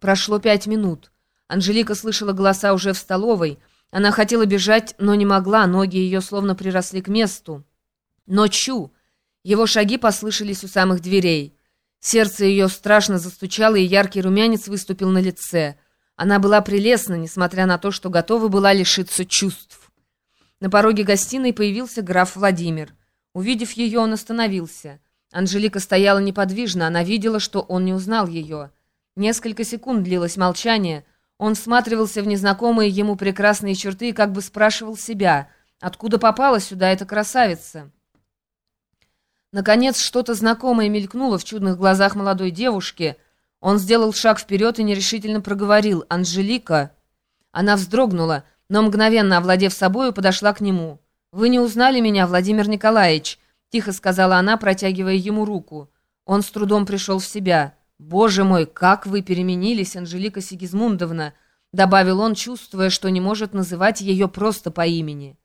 прошло пять минут. Анжелика слышала голоса уже в столовой. Она хотела бежать, но не могла, ноги ее словно приросли к месту. Но чу! Его шаги послышались у самых дверей. Сердце ее страшно застучало, и яркий румянец выступил на лице. Она была прелестна, несмотря на то, что готова была лишиться чувств. На пороге гостиной появился граф Владимир. Увидев ее, он остановился. Анжелика стояла неподвижно, она видела, что он не узнал ее. Несколько секунд длилось молчание. Он всматривался в незнакомые ему прекрасные черты и как бы спрашивал себя, откуда попала сюда эта красавица. Наконец, что-то знакомое мелькнуло в чудных глазах молодой девушки. Он сделал шаг вперед и нерешительно проговорил «Анжелика». Она вздрогнула, но мгновенно овладев собою, подошла к нему. «Вы не узнали меня, Владимир Николаевич?» — тихо сказала она, протягивая ему руку. Он с трудом пришел в себя. «Боже мой, как вы переменились, Анжелика Сигизмундовна!» — добавил он, чувствуя, что не может называть ее просто по имени.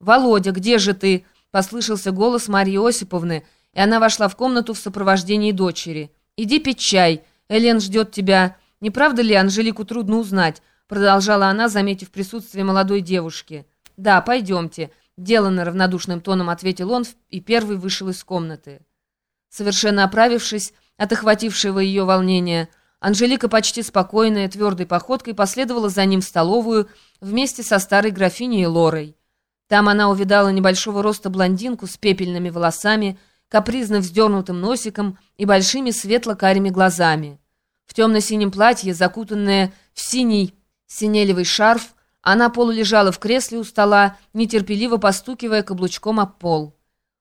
«Володя, где же ты?» — послышался голос Марьи Осиповны, и она вошла в комнату в сопровождении дочери. «Иди пить чай, Элен ждет тебя. Не правда ли, Анжелику трудно узнать?» — продолжала она, заметив присутствие молодой девушки. «Да, пойдемте», — деланно равнодушным тоном ответил он и первый вышел из комнаты. Совершенно оправившись, от охватившего ее волнения, Анжелика почти спокойная, твердой походкой последовала за ним в столовую вместе со старой графиней Лорой. Там она увидала небольшого роста блондинку с пепельными волосами, капризно вздернутым носиком и большими светло-карими глазами. В темно-синем платье, закутанная в синий синелевый шарф, она полулежала в кресле у стола, нетерпеливо постукивая каблучком об пол.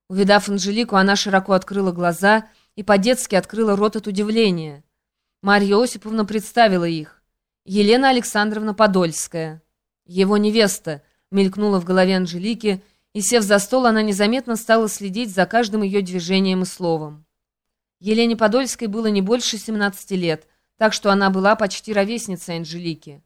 Увидав Анжелику, она широко открыла глаза — и по-детски открыла рот от удивления. Марья Осиповна представила их. Елена Александровна Подольская. Его невеста мелькнула в голове Анжелики, и, сев за стол, она незаметно стала следить за каждым ее движением и словом. Елене Подольской было не больше 17 лет, так что она была почти ровесницей Анжелики.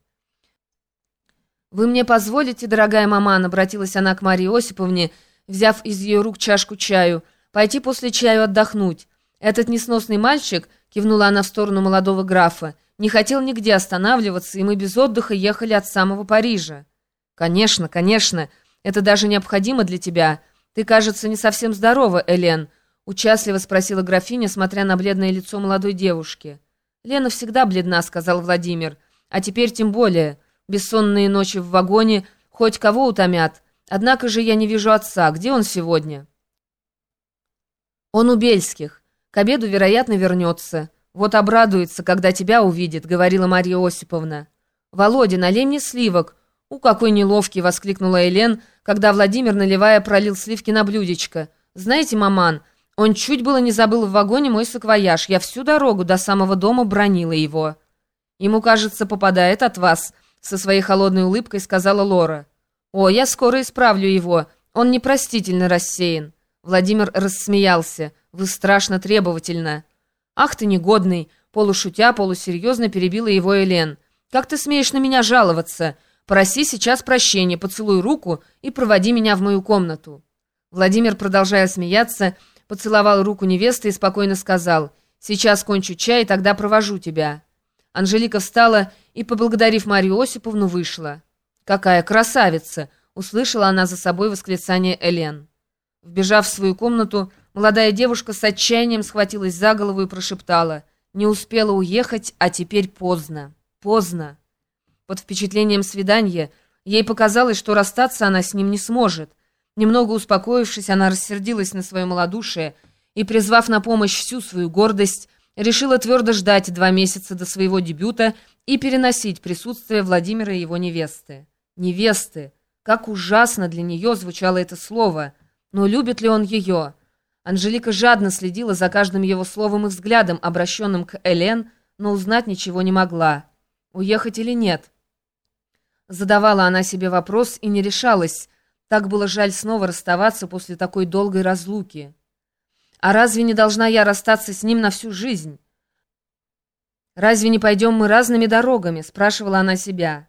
«Вы мне позволите, дорогая маман?» — обратилась она к Марии Осиповне, взяв из ее рук чашку чаю, — «пойти после чаю отдохнуть. Этот несносный мальчик, кивнула она в сторону молодого графа, не хотел нигде останавливаться, и мы без отдыха ехали от самого Парижа. Конечно, конечно, это даже необходимо для тебя. Ты, кажется, не совсем здорова, Элен, участливо спросила графиня, смотря на бледное лицо молодой девушки. Лена всегда бледна, сказал Владимир, а теперь тем более. Бессонные ночи в вагоне хоть кого утомят. Однако же я не вижу отца. Где он сегодня? Он у Бельских. К обеду, вероятно, вернется. Вот обрадуется, когда тебя увидит», — говорила Марья Осиповна. «Володя, налей мне сливок». «У, какой неловкий!» — воскликнула Элен, когда Владимир, наливая, пролил сливки на блюдечко. «Знаете, маман, он чуть было не забыл в вагоне мой саквояж. Я всю дорогу до самого дома бронила его». «Ему, кажется, попадает от вас», — со своей холодной улыбкой сказала Лора. «О, я скоро исправлю его. Он непростительно рассеян». Владимир рассмеялся. «Вы страшно требовательно». «Ах ты негодный!» Полушутя, полусерьезно перебила его Элен. «Как ты смеешь на меня жаловаться? Проси сейчас прощения, поцелуй руку и проводи меня в мою комнату». Владимир, продолжая смеяться, поцеловал руку невесты и спокойно сказал «Сейчас кончу чай, и тогда провожу тебя». Анжелика встала и, поблагодарив Марию Осиповну, вышла. «Какая красавица!» — услышала она за собой восклицание Элен. Вбежав в свою комнату, молодая девушка с отчаянием схватилась за голову и прошептала «Не успела уехать, а теперь поздно, поздно». Под впечатлением свидания ей показалось, что расстаться она с ним не сможет. Немного успокоившись, она рассердилась на свое малодушие и, призвав на помощь всю свою гордость, решила твердо ждать два месяца до своего дебюта и переносить присутствие Владимира и его невесты. Невесты! Как ужасно для нее звучало это слово — но любит ли он ее? Анжелика жадно следила за каждым его словом и взглядом, обращенным к Элен, но узнать ничего не могла. Уехать или нет? Задавала она себе вопрос и не решалась. Так было жаль снова расставаться после такой долгой разлуки. А разве не должна я расстаться с ним на всю жизнь? «Разве не пойдем мы разными дорогами?» — спрашивала она себя.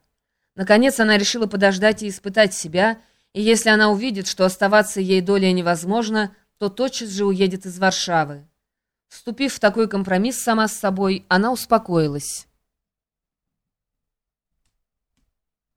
Наконец она решила подождать и испытать себя — и если она увидит, что оставаться ей долей невозможно, то тотчас же уедет из Варшавы. Вступив в такой компромисс сама с собой, она успокоилась.